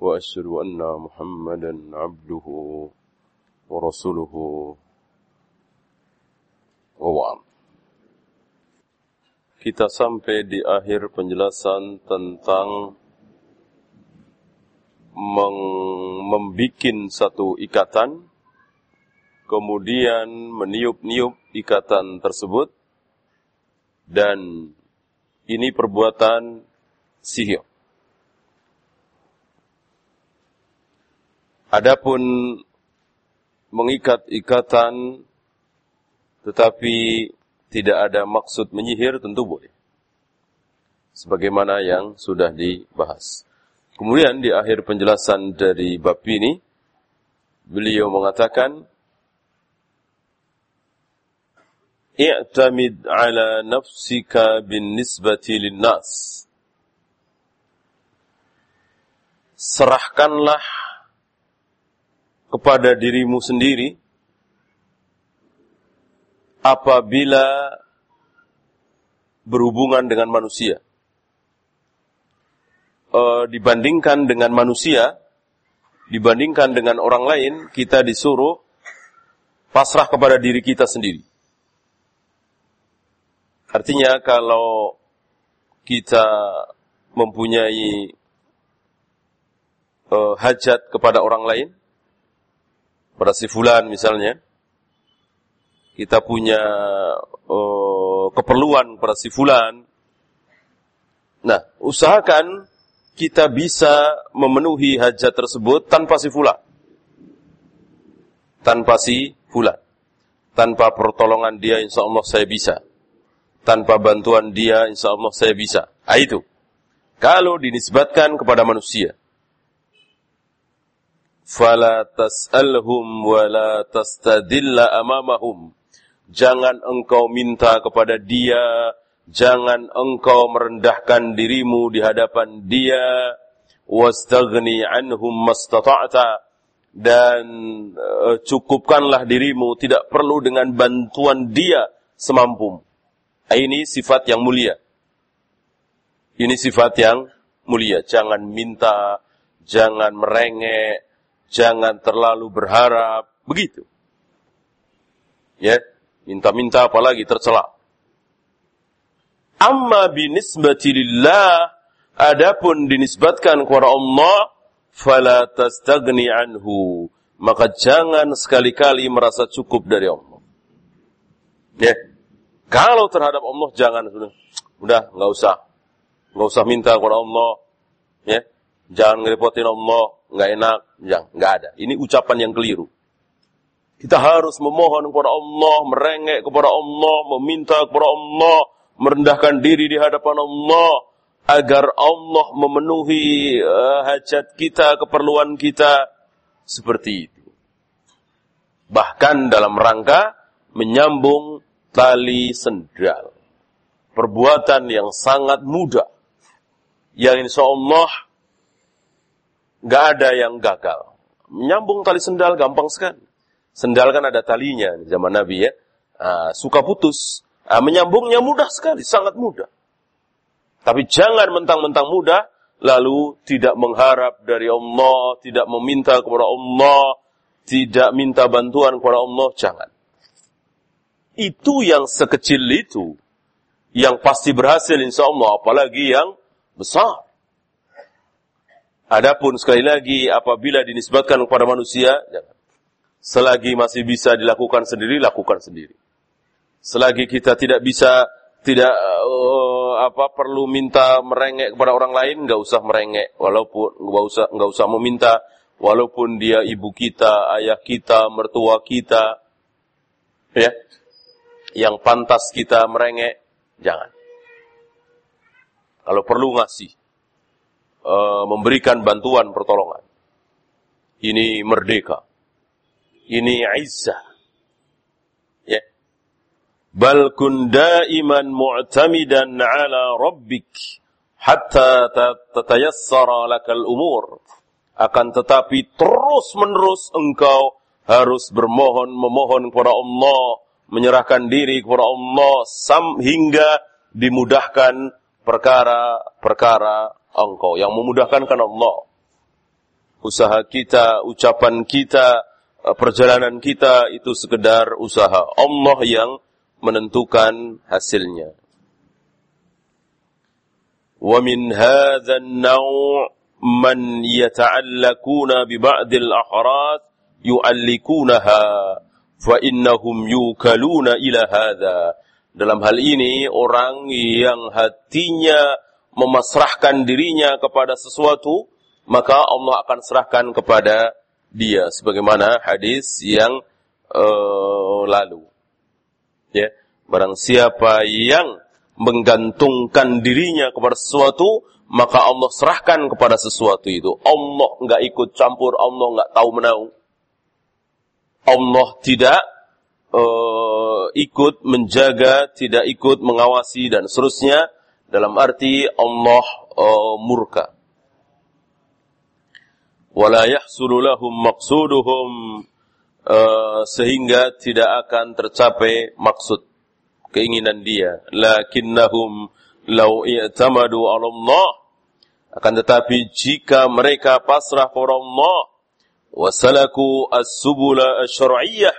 وأشهد أن محمدا عبده ورسوله وبعد kita sampai di akhir penjelasan tentang membuat satu ikatan, kemudian meniup-niup ikatan tersebut, dan ini perbuatan sihir. Adapun mengikat ikatan tetapi tidak ada maksud menyihir tentu boleh. Sebagaimana yang sudah dibahas. Kemudian di akhir penjelasan dari bab ini beliau mengatakan i'tamid ala nafsika bin nisbati. Serahkanlah kepada dirimu sendiri apabila berhubungan dengan manusia. E, dibandingkan dengan manusia, dibandingkan dengan orang lain, kita disuruh pasrah kepada diri kita sendiri. Artinya kalau kita mempunyai e, hajat kepada orang lain, pada si fulan misalnya, kita punya uh, keperluan pada si fulan. Nah, usahakan kita bisa memenuhi hajat tersebut tanpa si fulan. Tanpa si fulan. Tanpa pertolongan dia insya Allah saya bisa. Tanpa bantuan dia insya Allah saya bisa. Ah, itu. Kalau dinisbatkan kepada manusia fala tas'alhum wa la tastadilla amamahum. Jangan engkau minta kepada dia, jangan engkau merendahkan dirimu di hadapan dia, wastaghni anhum mastata'ta dan uh, cukupkanlah dirimu tidak perlu dengan bantuan dia semampu. Ini sifat yang mulia. Ini sifat yang mulia. Jangan minta, jangan merengek, Jangan terlalu berharap. Begitu. Ya, minta-minta apalagi tercela. Amma binisbati lillah, adapun dinisbatkan kepada Allah, fala tastagni anhu. Maka jangan sekali-kali merasa cukup dari Allah. Ya. Kalau terhadap Allah jangan sudah. Udah, nggak usah. Nggak usah minta kepada Allah. Ya. Jangan ngerepotin Allah nggak enak, yang nggak ada. Ini ucapan yang keliru. Kita harus memohon kepada Allah, merengek kepada Allah, meminta kepada Allah, merendahkan diri di hadapan Allah, agar Allah memenuhi uh, hajat kita, keperluan kita, seperti itu. Bahkan dalam rangka menyambung tali sendal. Perbuatan yang sangat mudah. Yang insya Allah nggak ada yang gagal. Menyambung tali sendal gampang sekali. Sendal kan ada talinya zaman Nabi ya. Nah, suka putus. Nah, menyambungnya mudah sekali, sangat mudah. Tapi jangan mentang-mentang mudah, lalu tidak mengharap dari Allah, tidak meminta kepada Allah, tidak minta bantuan kepada Allah, jangan. Itu yang sekecil itu, yang pasti berhasil insya Allah, apalagi yang besar. Adapun sekali lagi apabila dinisbatkan kepada manusia, jangan. Selagi masih bisa dilakukan sendiri, lakukan sendiri. Selagi kita tidak bisa tidak uh, apa perlu minta merengek kepada orang lain, nggak usah merengek, walaupun nggak usah nggak usah meminta, walaupun dia ibu kita, ayah kita, mertua kita, ya, yang pantas kita merengek, jangan. Kalau perlu ngasih, uh, memberikan bantuan pertolongan. Ini merdeka. Ini izzah. Ya. Bal kun daiman mu'tamidan ala rabbik hatta tatayassara lakal umur. Akan tetapi terus menerus engkau harus bermohon memohon kepada Allah, menyerahkan diri kepada Allah sam hingga dimudahkan perkara-perkara engkau yang memudahkan kan Allah. Usaha kita, ucapan kita, eh, perjalanan kita itu sekedar usaha Allah yang menentukan hasilnya. An-naw' man yata'allakuna bi ba'd al-ahrath yu'allikunaha fa innahum yukaluna ila hadha. Dalam hal ini orang yang hatinya memasrahkan dirinya kepada sesuatu, maka Allah akan serahkan kepada dia sebagaimana hadis yang uh, lalu. Ya, barang siapa yang menggantungkan dirinya kepada sesuatu, maka Allah serahkan kepada sesuatu itu. Allah nggak ikut campur, Allah nggak tahu menau. Allah tidak uh, ikut menjaga, tidak ikut mengawasi dan seterusnya dalam arti Allah uh, murka. Wala yahsulu lahum maqsuduhum uh, sehingga tidak akan tercapai maksud keinginan dia. Lakinnahum law i'tamadu 'ala Allah akan tetapi jika mereka pasrah kepada Allah wasalaku as-subula asy-syar'iyyah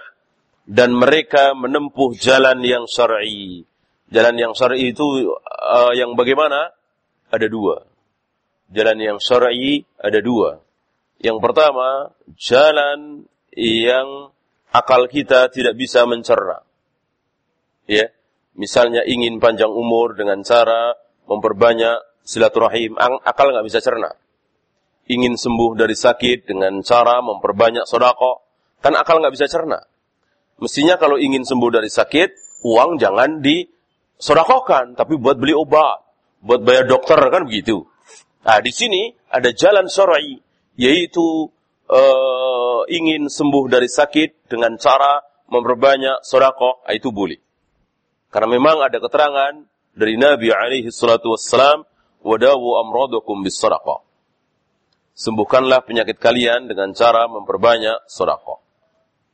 dan mereka menempuh jalan yang syar'i Jalan yang syar'i itu uh, yang bagaimana? Ada dua. Jalan yang syar'i ada dua. Yang pertama, jalan yang akal kita tidak bisa mencerna. Ya, misalnya ingin panjang umur dengan cara memperbanyak silaturahim, akal nggak bisa cerna. Ingin sembuh dari sakit dengan cara memperbanyak sodako, kan akal nggak bisa cerna. Mestinya kalau ingin sembuh dari sakit, uang jangan di sodakokan, tapi buat beli obat, buat bayar dokter kan begitu. Nah, di sini ada jalan syar'i, yaitu uh, ingin sembuh dari sakit dengan cara memperbanyak sodakoh, nah, itu boleh. Karena memang ada keterangan dari Nabi alaihi salatu wassalam, wadawu amrodokum bis sodakoh. Sembuhkanlah penyakit kalian dengan cara memperbanyak sodakoh.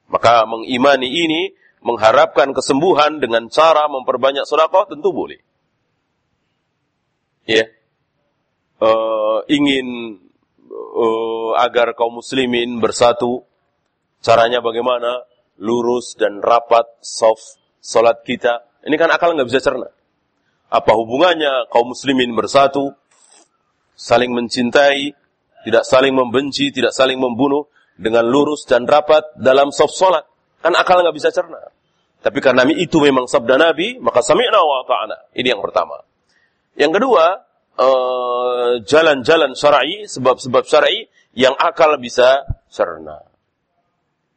Maka mengimani ini mengharapkan kesembuhan dengan cara memperbanyak sedekah tentu boleh. Ya. Uh, ingin uh, agar kaum muslimin bersatu, caranya bagaimana? Lurus dan rapat soft salat kita. Ini kan akal nggak bisa cerna. Apa hubungannya kaum muslimin bersatu, saling mencintai, tidak saling membenci, tidak saling membunuh dengan lurus dan rapat dalam soft salat? Kan akal nggak bisa cerna. Tapi karena itu memang sabda Nabi, maka sami'na wa ta'ana. Ini yang pertama. Yang kedua, eh, jalan-jalan uh, syar'i, sebab-sebab syar'i yang akal bisa cerna.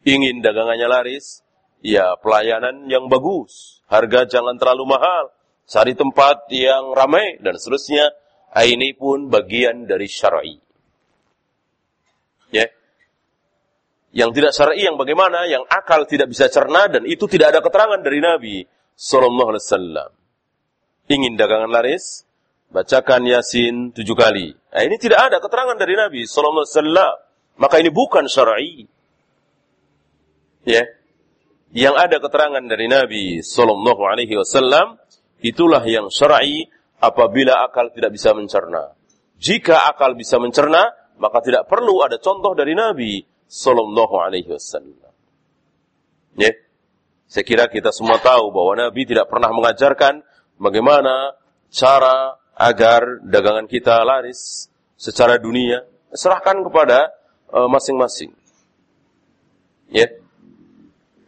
Ingin dagangannya laris, ya pelayanan yang bagus, harga jangan terlalu mahal, cari tempat yang ramai dan seterusnya. Ini pun bagian dari syar'i. Ya. Yeah. Yang tidak syar'i yang bagaimana? Yang akal tidak bisa cerna dan itu tidak ada keterangan dari Nabi sallallahu alaihi wasallam. Ingin dagangan laris? Bacakan Yasin tujuh kali. Nah, ini tidak ada keterangan dari Nabi sallallahu alaihi wasallam. Maka ini bukan syar'i. Ya. Yang ada keterangan dari Nabi sallallahu alaihi wasallam itulah yang syar'i apabila akal tidak bisa mencerna. Jika akal bisa mencerna, maka tidak perlu ada contoh dari Nabi Sallallahu Alaihi Wasallam. Ya, saya kira kita semua tahu bahwa Nabi tidak pernah mengajarkan bagaimana cara agar dagangan kita laris secara dunia. Serahkan kepada uh, masing-masing. Ya.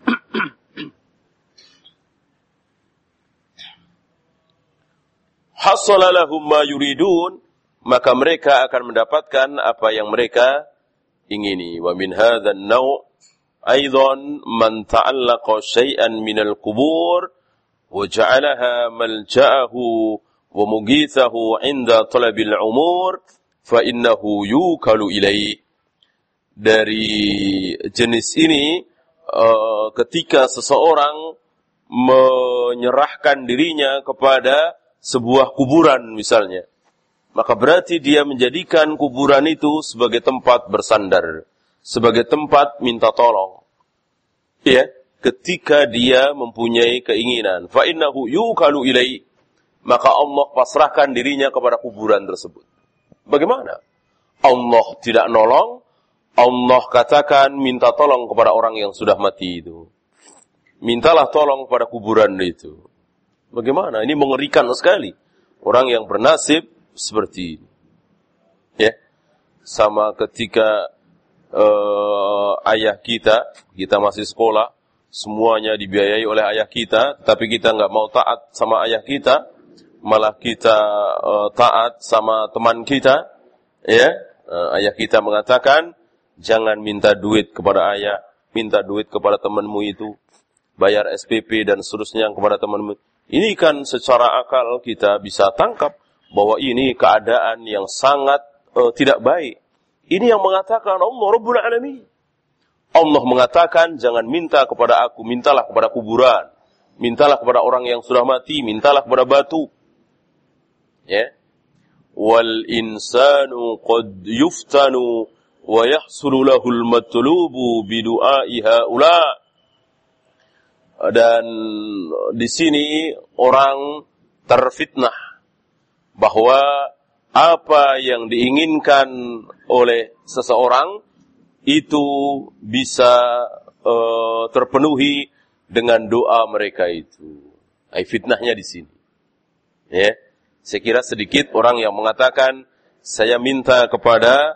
Hasalalahum ma yuridun, maka mereka akan mendapatkan apa yang mereka ingini wa min hadzal naw' aidan man ta'allaqa syai'an min al-qubur wa ja'alaha malja'ahu wa mugithahu 'inda talabil umur fa innahu yukalu ilaih dari jenis ini uh, ketika seseorang menyerahkan dirinya kepada sebuah kuburan misalnya. Maka berarti dia menjadikan kuburan itu sebagai tempat bersandar, sebagai tempat minta tolong. Ya, ketika dia mempunyai keinginan, fa innahu yukalu ilai, maka Allah pasrahkan dirinya kepada kuburan tersebut. Bagaimana? Allah tidak nolong, Allah katakan minta tolong kepada orang yang sudah mati itu. Mintalah tolong kepada kuburan itu. Bagaimana? Ini mengerikan sekali. Orang yang bernasib seperti ini. Ya. Sama ketika uh, ayah kita, kita masih sekolah, semuanya dibiayai oleh ayah kita, tapi kita nggak mau taat sama ayah kita, malah kita uh, taat sama teman kita, ya. Uh, ayah kita mengatakan, Jangan minta duit kepada ayah, minta duit kepada temanmu itu, bayar SPP dan seterusnya kepada temanmu. Ini kan secara akal kita bisa tangkap bahwa ini keadaan yang sangat uh, tidak baik. Ini yang mengatakan Allah Rabbul Alamin. Allah mengatakan jangan minta kepada aku, mintalah kepada kuburan. Mintalah kepada orang yang sudah mati, mintalah kepada batu. Ya. Wal insanu qad yuftanu wa yahsulu lahul matlubu bidu'ai haula dan di sini orang terfitnah bahwa apa yang diinginkan oleh seseorang itu bisa uh, terpenuhi dengan doa mereka itu. Ay, fitnahnya di sini. Ya. Saya kira sedikit orang yang mengatakan saya minta kepada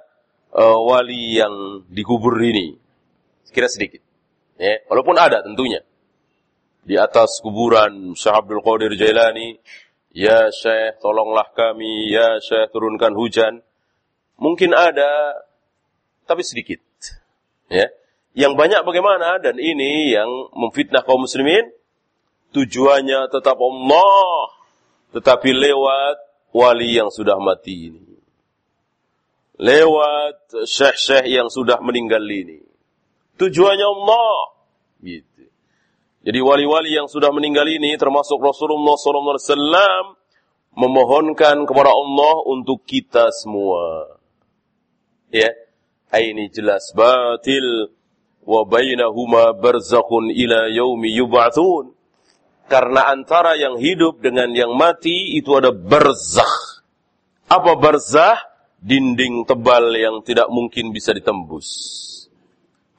uh, wali yang dikubur ini? Kira sedikit. Ya, walaupun ada tentunya. Di atas kuburan Syekh Abdul Qadir Jailani, ya Syekh tolonglah kami, ya Syekh turunkan hujan. Mungkin ada, tapi sedikit. Ya. Yang banyak bagaimana? Dan ini yang memfitnah kaum muslimin, tujuannya tetap Allah, tetapi lewat wali yang sudah mati ini lewat syekh-syekh yang sudah meninggal ini. Tujuannya Allah. Gitu. Jadi wali-wali yang sudah meninggal ini termasuk Rasulullah SAW memohonkan kepada Allah untuk kita semua. Ya, ini jelas batil wa bainahuma barzakhun ila yaumi yub'atsun. Karena antara yang hidup dengan yang mati itu ada barzakh. Apa barzakh? dinding tebal yang tidak mungkin bisa ditembus.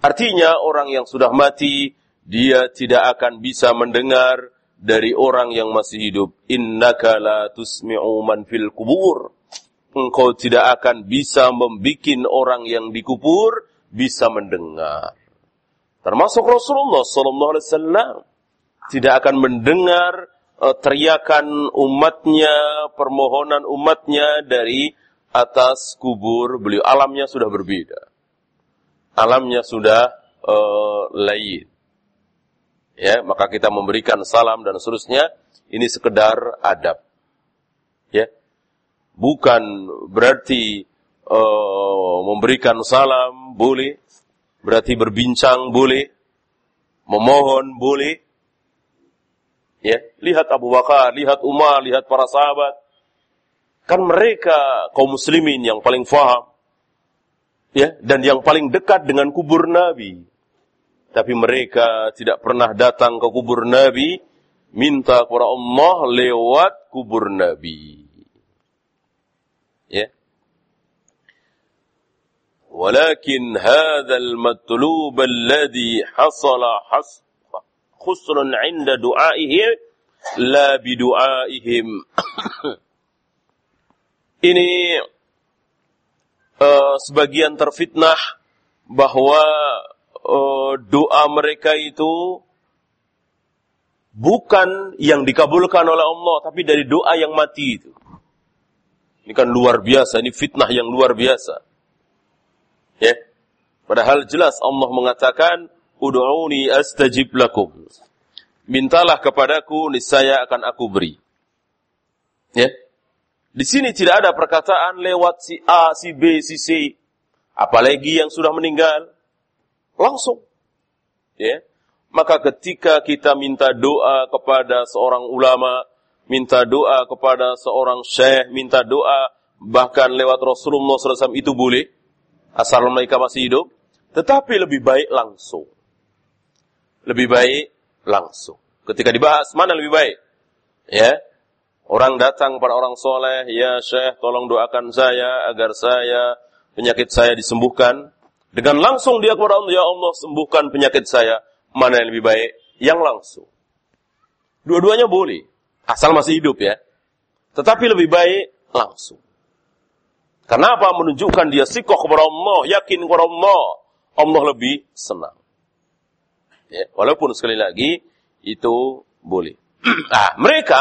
Artinya orang yang sudah mati, dia tidak akan bisa mendengar dari orang yang masih hidup. Innaka la tusmi'u man fil kubur. Engkau tidak akan bisa membikin orang yang dikubur bisa mendengar. Termasuk Rasulullah sallallahu alaihi wasallam tidak akan mendengar uh, teriakan umatnya, permohonan umatnya dari atas kubur beliau. Alamnya sudah berbeda. Alamnya sudah uh, lain. Ya, maka kita memberikan salam dan seterusnya. Ini sekedar adab. Ya, bukan berarti uh, memberikan salam boleh, berarti berbincang boleh, memohon boleh. Ya, lihat Abu Bakar, lihat Umar, lihat para sahabat Kan mereka kaum muslimin yang paling faham. Ya, dan yang paling dekat dengan kubur Nabi. Tapi mereka tidak pernah datang ke kubur Nabi, minta kepada Allah lewat kubur Nabi. Ya. Walakin hadzal matlub alladhi hasala has khusrun 'inda du'aihim la bi. Ini uh, sebagian terfitnah bahwa uh, doa mereka itu bukan yang dikabulkan oleh Allah, tapi dari doa yang mati itu. Ini kan luar biasa, ini fitnah yang luar biasa. Ya. Padahal jelas Allah mengatakan, Udu'uni astajib lakum. Mintalah kepadaku, niscaya akan aku beri. Ya. Di sini tidak ada perkataan lewat si A, si B, si C. Apalagi yang sudah meninggal, langsung. Ya. Maka ketika kita minta doa kepada seorang ulama, minta doa kepada seorang syekh, minta doa bahkan lewat Rasulullah SAW itu boleh, asal mereka masih hidup, tetapi lebih baik langsung. Lebih baik langsung. Ketika dibahas, mana lebih baik? Ya, orang datang pada orang soleh, ya syekh tolong doakan saya agar saya penyakit saya disembuhkan. Dengan langsung dia kepada Allah, ya Allah sembuhkan penyakit saya. Mana yang lebih baik? Yang langsung. Dua-duanya boleh. Asal masih hidup ya. Tetapi lebih baik langsung. Kenapa? Menunjukkan dia sikoh kepada Allah, yakin kepada Allah. Allah lebih senang. Ya, walaupun sekali lagi, itu boleh. ah, mereka,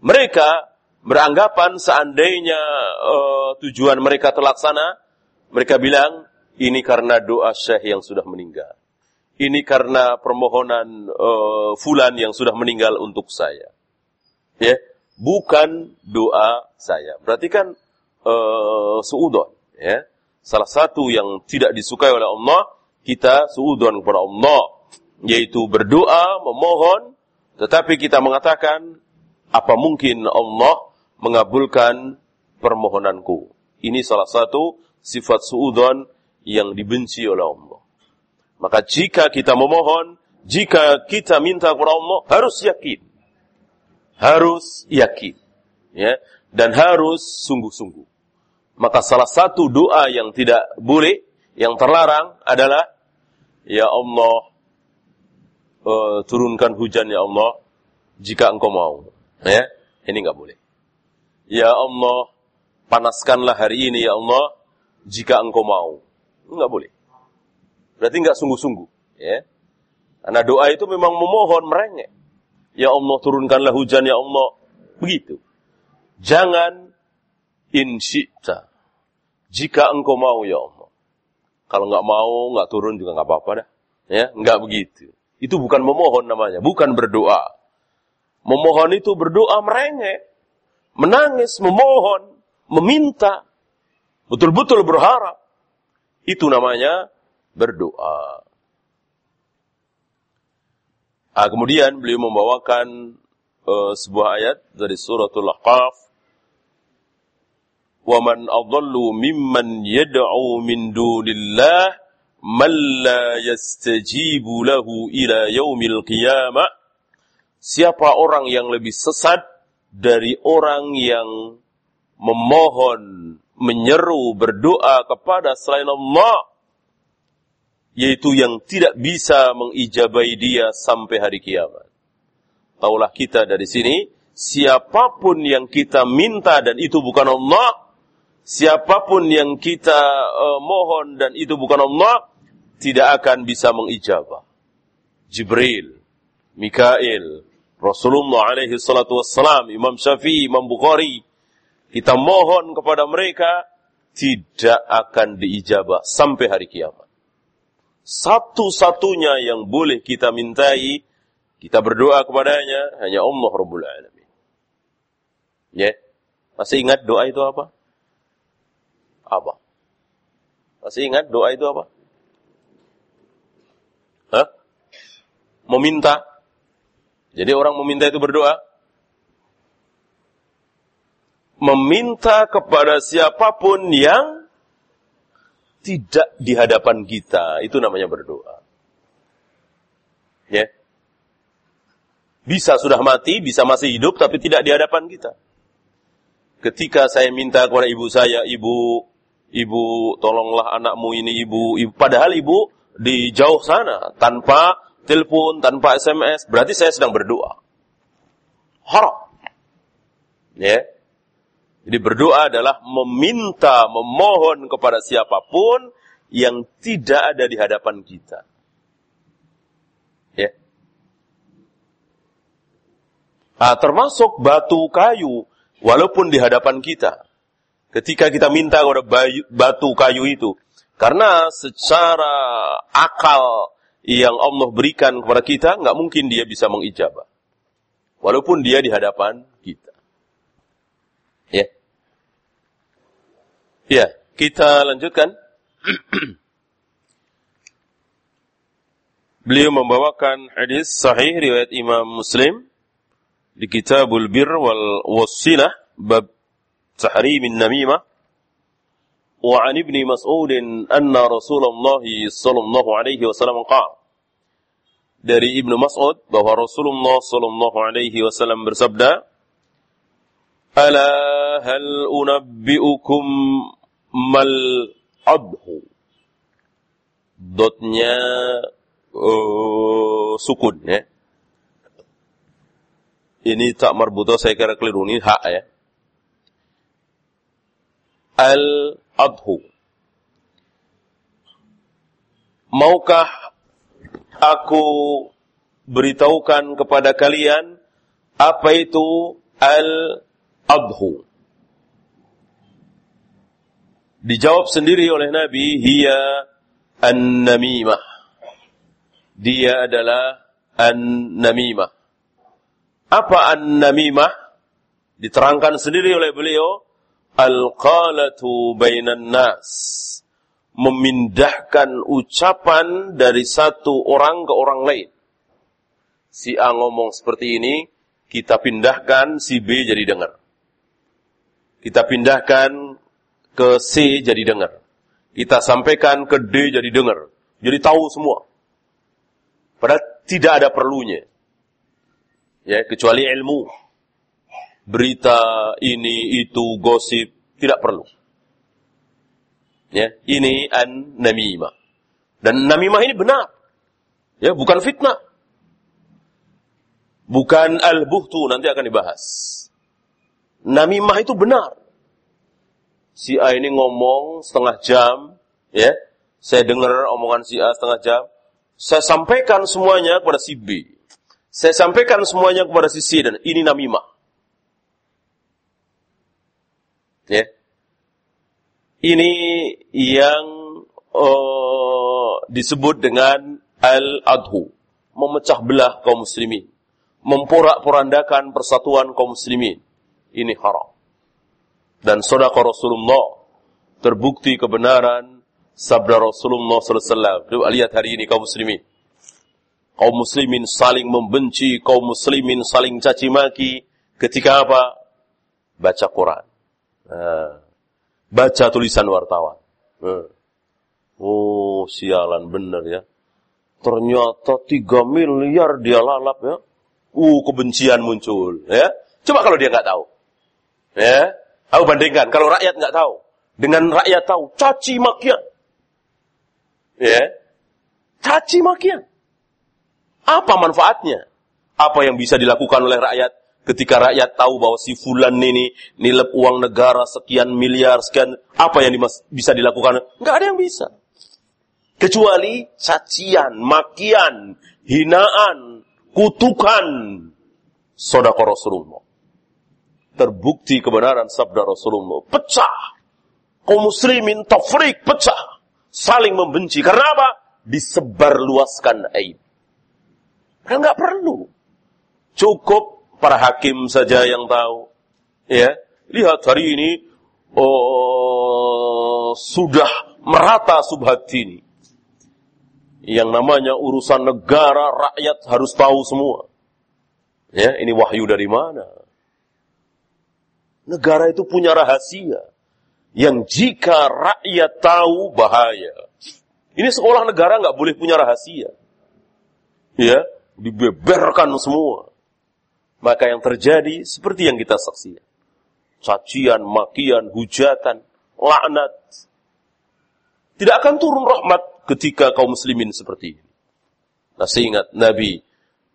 mereka beranggapan seandainya uh, tujuan mereka terlaksana, mereka bilang, ini karena doa syekh yang sudah meninggal. Ini karena permohonan uh, fulan yang sudah meninggal untuk saya. Ya, bukan doa saya. Berarti kan uh, suudon, ya. Salah satu yang tidak disukai oleh Allah, kita suudon kepada Allah, yaitu berdoa, memohon, tetapi kita mengatakan, apa mungkin Allah mengabulkan permohonanku? Ini salah satu sifat suudon yang dibenci oleh Allah. Maka jika kita memohon, jika kita minta kepada Allah, harus yakin. Harus yakin. Ya, dan harus sungguh-sungguh. Maka salah satu doa yang tidak boleh, yang terlarang adalah, Ya Allah, uh, turunkan hujan ya Allah, jika engkau mau. Ya, ini nggak boleh. Ya Allah, panaskanlah hari ini ya Allah, jika engkau mau. Nggak boleh. Berarti nggak sungguh-sungguh. Ya. Karena doa itu memang memohon merengek. Ya Allah turunkanlah hujan ya Allah. Begitu. Jangan insyikta. Jika engkau mau ya Allah. Kalau nggak mau, nggak turun juga nggak apa-apa dah. Ya, nggak begitu. Itu bukan memohon namanya, bukan berdoa. Memohon itu berdoa merengek, menangis, memohon, meminta, betul-betul berharap. Itu namanya berdoa. Ah, kemudian beliau membawakan uh, sebuah ayat dari suratul Ahqaf. وَمَنْ أَضَلُّ مِمَّنْ يَدْعُو مِنْ دُونِ اللَّهِ مَنْ لَا يَسْتَجِيبُ لَهُ إِلَى يَوْمِ الْقِيَامَةِ Siapa orang yang lebih sesat dari orang yang memohon, menyeru, berdoa kepada selain Allah yaitu yang tidak bisa mengijabai dia sampai hari kiamat. Taulah kita dari sini, siapa pun yang kita minta dan itu bukan Allah, siapa pun yang kita uh, mohon dan itu bukan Allah, tidak akan bisa mengijabah. Jibril, Mikail, Rasulullah alaihi salatu wassalam, Imam Syafi'i, Imam Bukhari, kita mohon kepada mereka, tidak akan diijabah sampai hari kiamat satu-satunya yang boleh kita mintai, kita berdoa kepadanya hanya Allah Rabbul Alamin. Ya. Masih ingat doa itu apa? Apa? Masih ingat doa itu apa? Hah? Meminta. Jadi orang meminta itu berdoa. Meminta kepada siapa pun yang tidak di hadapan kita, itu namanya berdoa. Ya. Bisa sudah mati, bisa masih hidup, tapi tidak di hadapan kita. Ketika saya minta kepada ibu saya, ibu, ibu tolonglah anakmu ini, ibu, ibu. Padahal ibu di jauh sana, tanpa telepon, tanpa SMS, berarti saya sedang berdoa. Harap. Ya. Jadi berdoa adalah meminta, memohon kepada siapa pun yang tidak ada di hadapan kita. Ya. Nah, termasuk batu kayu, walaupun di hadapan kita. Ketika kita minta kepada batu kayu itu, karena secara akal yang Allah berikan kepada kita, nggak mungkin dia bisa mengijabah. Walaupun dia di hadapan kita. Ya. Kita lanjutkan Beliau membawakan hadis sahih riwayat Imam Muslim di Kitabul Bir wal Wassilah bab tahrim namimah wa an ibni Mas'ud anna Rasulullah sallallahu alaihi wasallam qala dari Ibnu Mas'ud bahwa Rasulullah sallallahu alaihi wasallam bersabda Ala hal unabbiukum mal adhu dotnya uh, sukun ya. Ini tak marbuto saya kira keliru ini hak ya. Al adhu. Maukah aku beritahukan kepada kalian apa itu al adhu? Dijawab sendiri oleh Nabi, hiya an-namimah dia adalah an-namimah. Apa an-namimah? Diterangkan sendiri oleh beliau, al-qalatu bainan nas. Memindahkan ucapan dari satu orang ke orang lain. Si A ngomong seperti ini, kita pindahkan si B jadi dengar. Kita pindahkan ke C jadi dengar. Kita sampaikan ke D jadi dengar. Jadi tahu semua. Padahal tidak ada perlunya. Ya, kecuali ilmu. Berita ini, itu, gosip, tidak perlu. Ya, ini an namimah. Dan namimah ini benar. Ya, bukan fitnah. Bukan al-buhtu, nanti akan dibahas. Namimah itu benar. Si A ini ngomong setengah jam, ya. Saya dengar omongan si A setengah jam. Saya sampaikan semuanya kepada si B. Saya sampaikan semuanya kepada si C dan ini namimah. Ya. Ini yang uh, disebut dengan al-adhu, memecah belah kaum muslimin, memporak-porandakan persatuan kaum muslimin. Ini haram. Dan saudara Rasulullah terbukti kebenaran sabda Rasulullah SAW. Coba lihat hari ini kaum muslimin. Kaum muslimin saling membenci, kaum muslimin saling caci maki. Ketika apa? Baca Quran. Nah, baca tulisan wartawan. Nah. Oh, sialan bener ya. Ternyata 3 miliar dia lalap ya. Uh, kebencian muncul ya. Coba kalau dia nggak tahu. Ya, aku bandingkan kalau rakyat nggak tahu dengan rakyat tahu caci makian Ya. Caci makian. Apa manfaatnya? Apa yang bisa dilakukan oleh rakyat ketika rakyat tahu bahwa si fulan ini nilai uang negara sekian miliar, sekian, apa yang bisa dilakukan? Enggak ada yang bisa. Kecuali cacian, makian, hinaan, kutukan sodako Rasulullah. Terbukti kebenaran sabda Rasulullah. Pecah. Kaum muslimin tafrik, pecah saling membenci. Karena apa? Disebarluaskan aib. Kan nggak perlu. Cukup para hakim saja yang tahu. Ya, lihat hari ini oh, sudah merata subhat ini. Yang namanya urusan negara, rakyat harus tahu semua. Ya, ini wahyu dari mana? Negara itu punya rahasia yang jika rakyat tahu bahaya. Ini sekolah negara nggak boleh punya rahasia. Ya, dibeberkan semua. Maka yang terjadi seperti yang kita saksikan. Cacian, makian, hujatan, laknat. Tidak akan turun rahmat ketika kaum muslimin seperti ini. Nah, ingat Nabi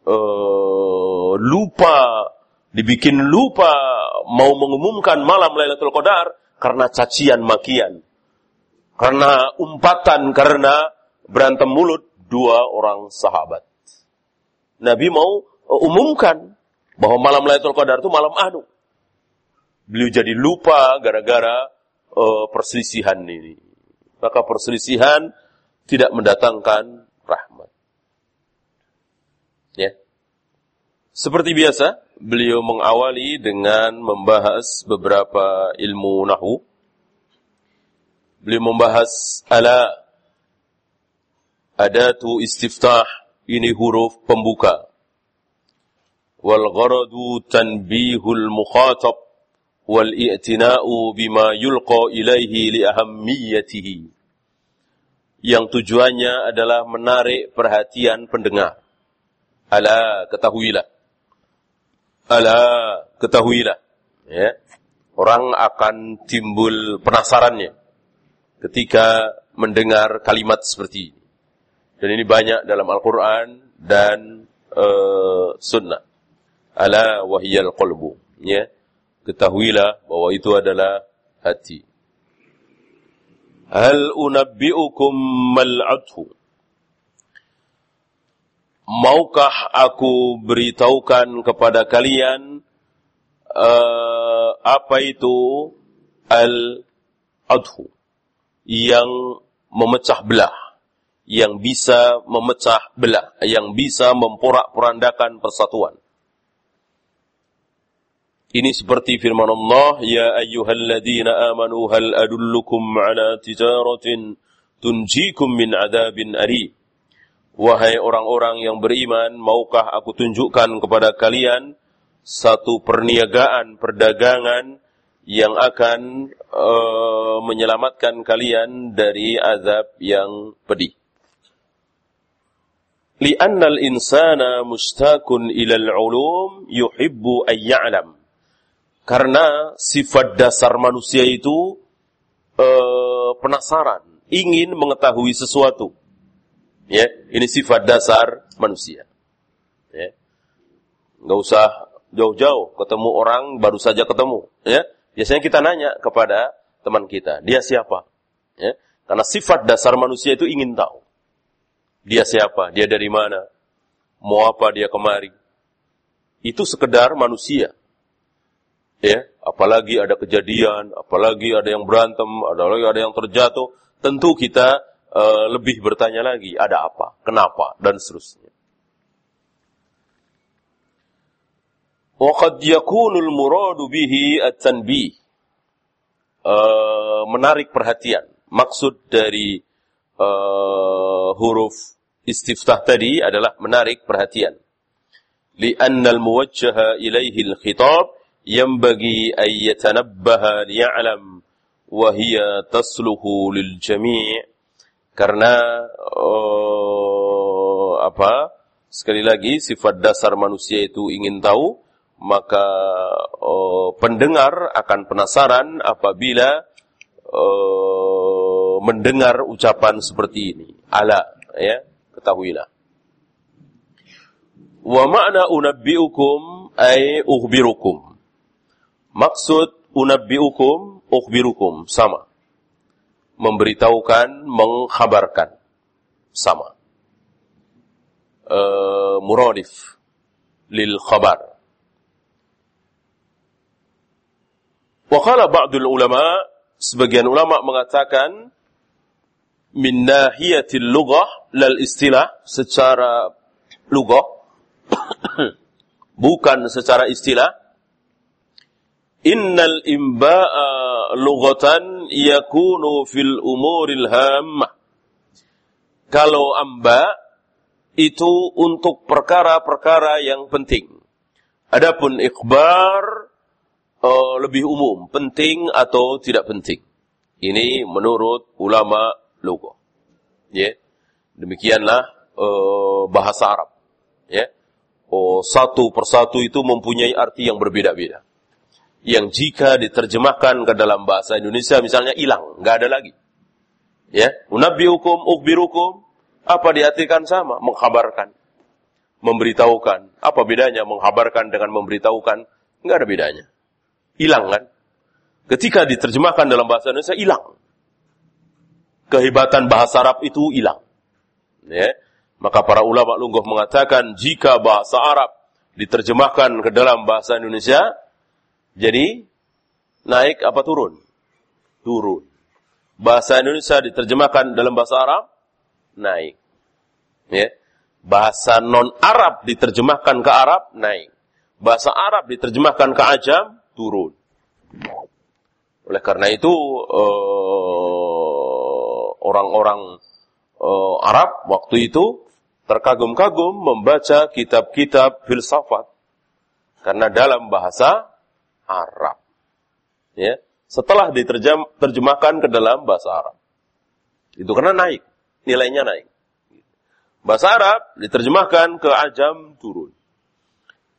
uh, lupa, dibikin lupa mau mengumumkan malam Lailatul Qadar, karena cacian makian, karena umpatan, karena berantem mulut dua orang sahabat. Nabi mau uh, umumkan bahwa malam Lailatul Qadar itu malam anu. Beliau jadi lupa gara-gara uh, perselisihan ini. Maka perselisihan tidak mendatangkan rahmat. Ya. Seperti biasa, beliau mengawali dengan membahas beberapa ilmu nahu. beliau membahas ala adatu istiftah ini huruf pembuka. Wal gharadu tanbihul mukhatab wal i'tina'u bima yulqa ilaihi li ahammiyatihi. Yang tujuannya adalah menarik perhatian pendengar. Ala ketahuilah ala ketahuilah ya orang akan timbul penasarannya ketika mendengar kalimat seperti ini dan ini banyak dalam Al-Quran dan uh, sunnah. Ala wahiyal qalbu. Ya. Ketahuilah bahwa itu adalah hati. Hal unabbi'ukum mal'adhu. Maukah aku beritahukan kepada kalian uh, apa itu al-adhu yang memecah belah yang bisa memecah belah, yang bisa memporak-porandakan persatuan. Ini seperti firman Allah, Ya ayyuhalladzina amanu hal adullukum ala tijaratin tunjikum min adabin ari. Wahai orang-orang yang beriman, maukah aku tunjukkan kepada kalian satu perniagaan, perdagangan yang akan e, menyelamatkan kalian dari azab yang pedih. Li'annal insana mustakun ilal ulum yuhibbu ayya'lam. Karena sifat dasar manusia itu e, penasaran, ingin mengetahui sesuatu Ya, ini sifat dasar manusia. Ya. Nggak usah jauh-jauh ketemu orang baru saja ketemu. Ya, biasanya kita nanya kepada teman kita, dia siapa? Ya, karena sifat dasar manusia itu ingin tahu. Dia siapa? Dia dari mana? Mau apa dia kemari? Itu sekedar manusia. Ya, apalagi ada kejadian, apalagi ada yang berantem, ada lagi ada yang terjatuh, tentu kita uh, lebih bertanya lagi, ada apa? Kenapa? Dan seterusnya. وقد يكون المراد به التنبيه uh, menarik perhatian. Maksud dari uh, huruf istiftah tadi adalah menarik perhatian. Lianna al-muwajjaha ilaihi al-khitab yanbaghi an yatanabbaha liya'lam wa hiya tasluhu lil jami' karena uh, apa sekali lagi sifat dasar manusia itu ingin tahu maka uh, pendengar akan penasaran apabila uh, mendengar ucapan seperti ini ala ya ketahuilah. Wa ma'na unabbi'ukum ay ukhbirukum. Maksud unabbi'ukum, ukhbirukum sama. Memberitahukan, mengkhabarkan sama. Uh, muradif lil khabar. Wa qala ba'dul ulama, sebagian ulama mengatakan min nahiyatil lughah lal istilah secara lughah bukan secara istilah innal imba'a lughatan yakunu fil umuril hammah kalau amba itu untuk perkara-perkara yang penting adapun ikhbar uh, lebih umum penting atau tidak penting ini menurut ulama logo. Ya. Demikianlah uh, bahasa Arab. Ya. Oh, satu persatu itu mempunyai arti yang berbeda-beda. Yang jika diterjemahkan ke dalam bahasa Indonesia misalnya hilang, nggak ada lagi. Ya, unabbiukum, ukhbirukum, apa diartikan sama? Mengkhabarkan, memberitahukan. Apa bedanya mengkhabarkan dengan memberitahukan? Nggak ada bedanya. Hilang kan? Ketika diterjemahkan dalam bahasa Indonesia hilang kehebatan bahasa Arab itu hilang. Ya. Maka para ulama lungguh mengatakan jika bahasa Arab diterjemahkan ke dalam bahasa Indonesia, jadi naik apa turun? Turun. Bahasa Indonesia diterjemahkan dalam bahasa Arab, naik. Ya. Bahasa non-Arab diterjemahkan ke Arab, naik. Bahasa Arab diterjemahkan ke Ajam, turun. Oleh karena itu, uh, orang-orang uh, Arab waktu itu terkagum-kagum membaca kitab-kitab filsafat karena dalam bahasa Arab. Ya, setelah diterjemahkan ke dalam bahasa Arab. Itu karena naik, nilainya naik. Bahasa Arab diterjemahkan ke ajam turun.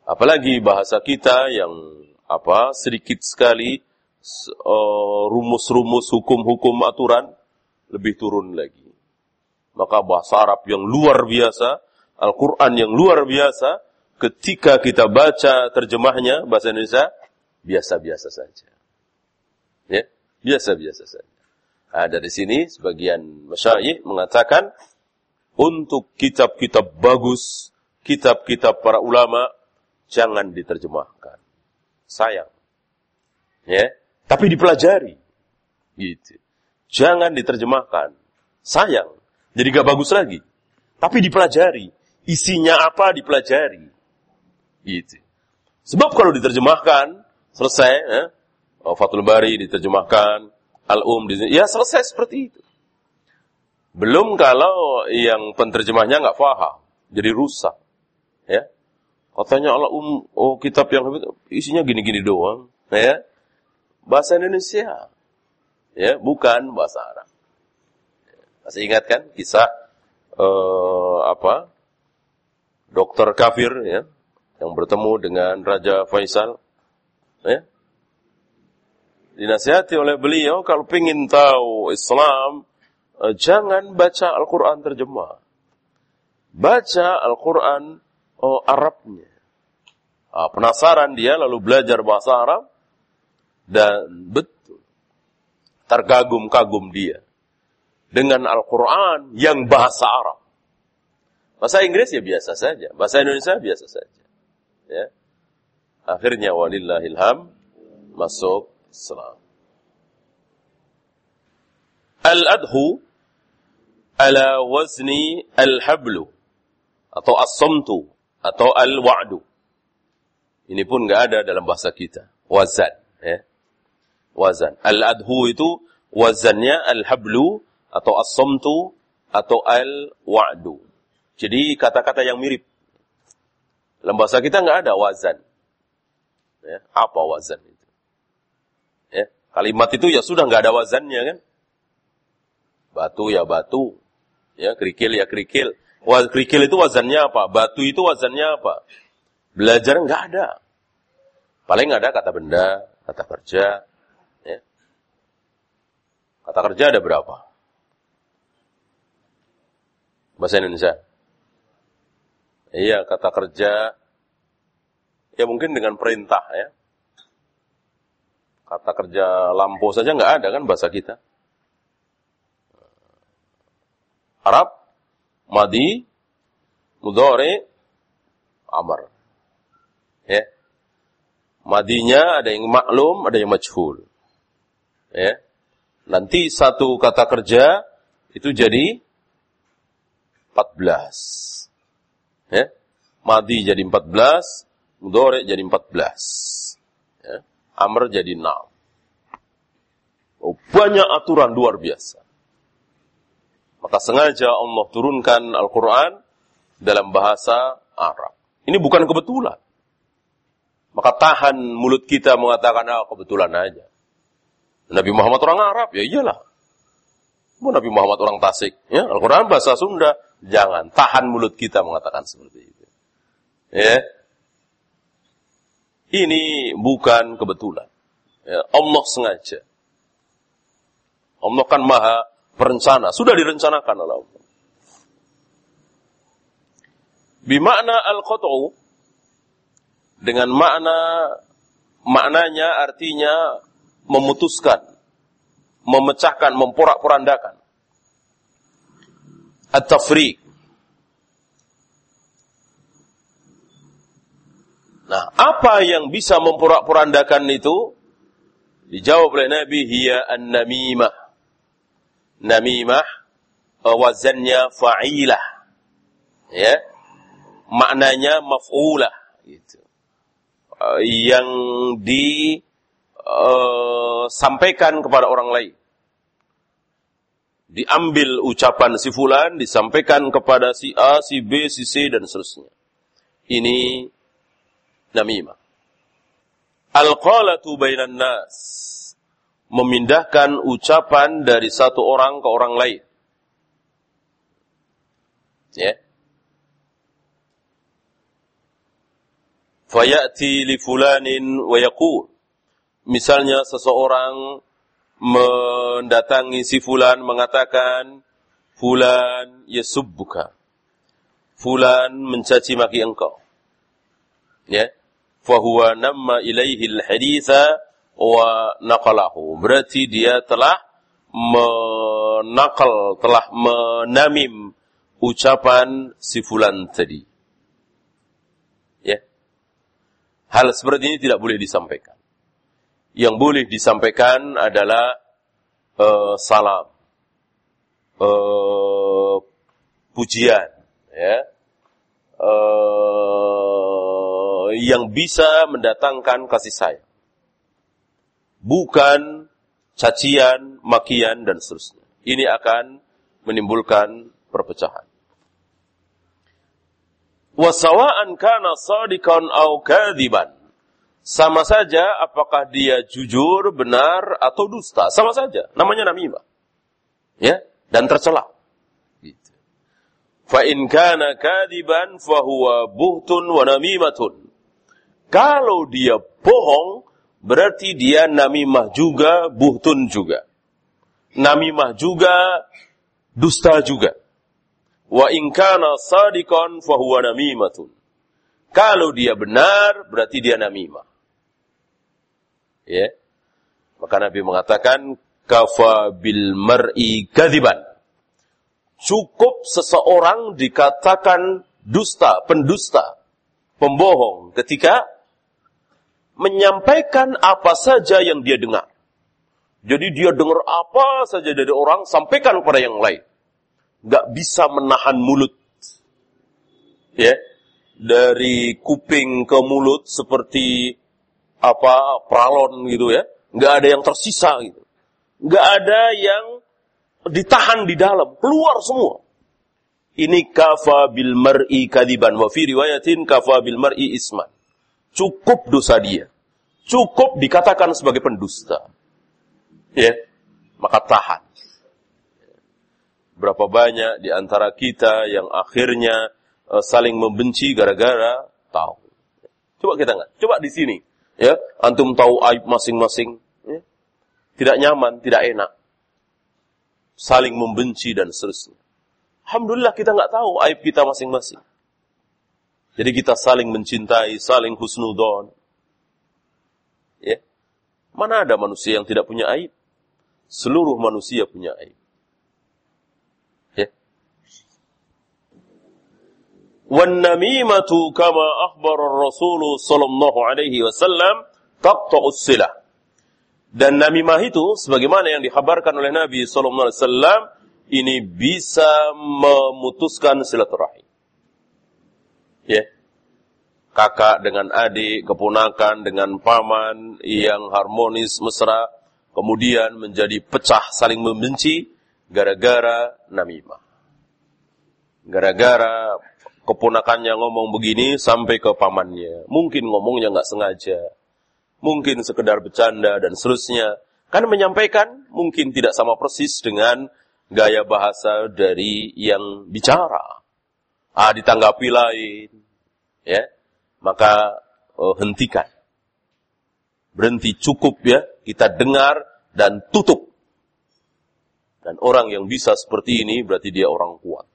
Apalagi bahasa kita yang apa sedikit sekali uh, rumus-rumus hukum-hukum aturan lebih turun lagi maka bahasa Arab yang luar biasa, Al-Quran yang luar biasa, ketika kita baca terjemahnya bahasa Indonesia, biasa-biasa saja. Ya, biasa-biasa saja. Nah, dari sini sebagian masyayikh mengatakan untuk kitab-kitab bagus, kitab-kitab para ulama jangan diterjemahkan. Sayang. Ya, tapi dipelajari. Gitu. Jangan diterjemahkan. Sayang. Jadi gak bagus lagi. Tapi dipelajari. Isinya apa dipelajari. Gitu. Sebab kalau diterjemahkan, selesai, ya, Fatul Bari diterjemahkan, Al-Um, ya selesai seperti itu. Belum kalau yang penterjemahnya nggak paham, jadi rusak. Ya, katanya Allah um, oh kitab yang isinya gini-gini doang, ya. Bahasa Indonesia, ya, bukan bahasa Arab. Masih ingat kan kisah uh, apa? Dokter kafir ya yang bertemu dengan Raja Faisal ya. Dinasihati oleh beliau kalau ingin tahu Islam uh, jangan baca Al-Qur'an terjemah. Baca Al-Qur'an oh, Arabnya. Ah, penasaran dia lalu belajar bahasa Arab dan betul terkagum-kagum dia dengan Al-Quran yang bahasa Arab. Bahasa Inggris ya biasa saja. Bahasa Indonesia biasa saja. Ya. Akhirnya walillahilham masuk Islam. Al-adhu ala wazni al-hablu atau as-samtu atau al-wa'du. Ini pun nggak ada dalam bahasa kita. Wazan. Ya. Wazan. Al-adhu itu wazannya al-hablu atau as-samtu atau al-wa'du. Jadi kata-kata yang mirip. Dalam bahasa kita nggak ada wazan. Ya, apa wazan itu? Ya, kalimat itu ya sudah nggak ada wazannya kan? Batu ya batu, ya kerikil ya kerikil. Kerikil itu wazannya apa? Batu itu wazannya apa? Belajar nggak ada. Paling ada kata benda, kata kerja. Ya. Kata kerja ada berapa? Bahasa Indonesia. Iya, kata kerja. Ya mungkin dengan perintah ya. Kata kerja lampu saja nggak ada kan bahasa kita. Arab, madi, mudore, amar. Ya. Madinya ada yang maklum, ada yang majhul. Ya. Nanti satu kata kerja itu jadi 14. Ya. Madi jadi 14, Mudore jadi 14. Ya. Amr jadi 6. Oh, banyak aturan luar biasa. Maka sengaja Allah turunkan Al-Quran dalam bahasa Arab. Ini bukan kebetulan. Maka tahan mulut kita mengatakan, ah kebetulan aja. Nabi Muhammad orang Arab, ya iyalah. Nabi Muhammad orang Tasik. Ya, Al-Quran bahasa Sunda. Jangan tahan mulut kita mengatakan seperti itu. Ya. Ini bukan kebetulan. Ya, Allah sengaja. Allah kan maha perencana. Sudah direncanakan oleh Allah. Bimakna al-qat'u dengan makna maknanya artinya memutuskan, memecahkan, memporak-porandakan at-tafriq. Nah, apa yang bisa memporak-porandakan itu? Dijawab oleh Nabi, hiya an-namimah. Namimah, wazannya fa'ilah. Ya. Maknanya maf'ulah. Gitu. Yang disampaikan uh, kepada orang lain. diambil ucapan si fulan, disampaikan kepada si A, si B, si C, dan seterusnya. Ini namimah. Al-qalatu bainan nas. Memindahkan ucapan dari satu orang ke orang lain. Ya. Fayati li fulanin wa yaqul. Misalnya seseorang mendatangi si fulan mengatakan fulan yasubbuka. Fulan mencaci maki engkau. Ya. Fahuwa namma ilaihi al-haditha wa naqalahu. Berarti dia telah menakal, telah menamim ucapan si fulan tadi. Ya. Hal seperti ini tidak boleh disampaikan yang boleh disampaikan adalah uh, salam, uh, pujian, ya, uh, yang bisa mendatangkan kasih sayang, bukan cacian, makian dan seterusnya. Ini akan menimbulkan perpecahan. Wasawaan kana sadikan au kadiban sama saja apakah dia jujur, benar, atau dusta. Sama saja. Namanya namimah. Ya, dan tercela. Gitu. Kana kadiban fahuwa buhtun wa namimatun. Kalau dia bohong, berarti dia namimah juga, buhtun juga. Namimah juga, dusta juga. Wa in kana sadiqan fahuwa namimatun. Kalau dia benar, berarti dia namimah. Ya. Maka Nabi mengatakan kafa bil mar'i kadiban. Cukup seseorang dikatakan dusta, pendusta, pembohong ketika menyampaikan apa saja yang dia dengar. Jadi dia dengar apa saja dari orang, sampaikan kepada yang lain. Gak bisa menahan mulut. Ya, dari kuping ke mulut seperti apa pralon gitu ya. Nggak ada yang tersisa gitu. Nggak ada yang ditahan di dalam, keluar semua. Ini kafa bil mar'i kadiban wa fi riwayatin kafa bil mar'i isman. Cukup dosa dia. Cukup dikatakan sebagai pendusta. Ya, maka tahan. Berapa banyak di antara kita yang akhirnya uh, saling membenci gara-gara tahu. Coba kita nggak? Coba di sini ya antum tahu aib masing-masing ya. tidak nyaman tidak enak saling membenci dan seterusnya alhamdulillah kita nggak tahu aib kita masing-masing jadi kita saling mencintai, saling husnudon. Ya. Mana ada manusia yang tidak punya aib? Seluruh manusia punya aib. Ya. Wan namimatu kama akhbar Rasul sallallahu alaihi wasallam taqta'u silah. Dan namimah itu sebagaimana yang dikhabarkan oleh Nabi sallallahu alaihi wasallam ini bisa memutuskan silaturahim. Ya. Kakak dengan adik, keponakan dengan paman yang harmonis mesra kemudian menjadi pecah saling membenci gara-gara namimah. Gara-gara keponakannya ngomong begini sampai ke pamannya. Mungkin ngomongnya nggak sengaja. Mungkin sekedar bercanda dan seterusnya. Kan menyampaikan mungkin tidak sama persis dengan gaya bahasa dari yang bicara. Ah, ditanggapi lain. Ya. Maka oh, hentikan. Berhenti cukup ya. Kita dengar dan tutup. Dan orang yang bisa seperti ini berarti dia orang kuat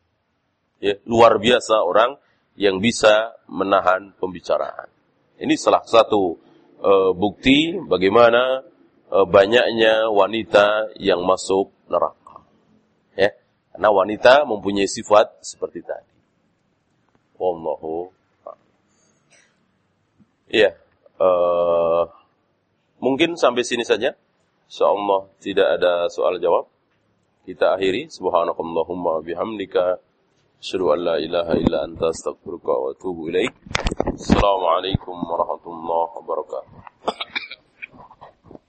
ya, luar biasa orang yang bisa menahan pembicaraan. Ini salah satu uh, bukti bagaimana uh, banyaknya wanita yang masuk neraka. Ya, karena wanita mempunyai sifat seperti tadi wallahu Iya. Uh, mungkin sampai sini saja. Insyaallah tidak ada soal jawab. Kita akhiri subhanakallahumma bihamdika asyhadu an la ilaha illa anta astaghfiruka wa atubu ilaih. Assalamualaikum warahmatullahi wabarakatuh.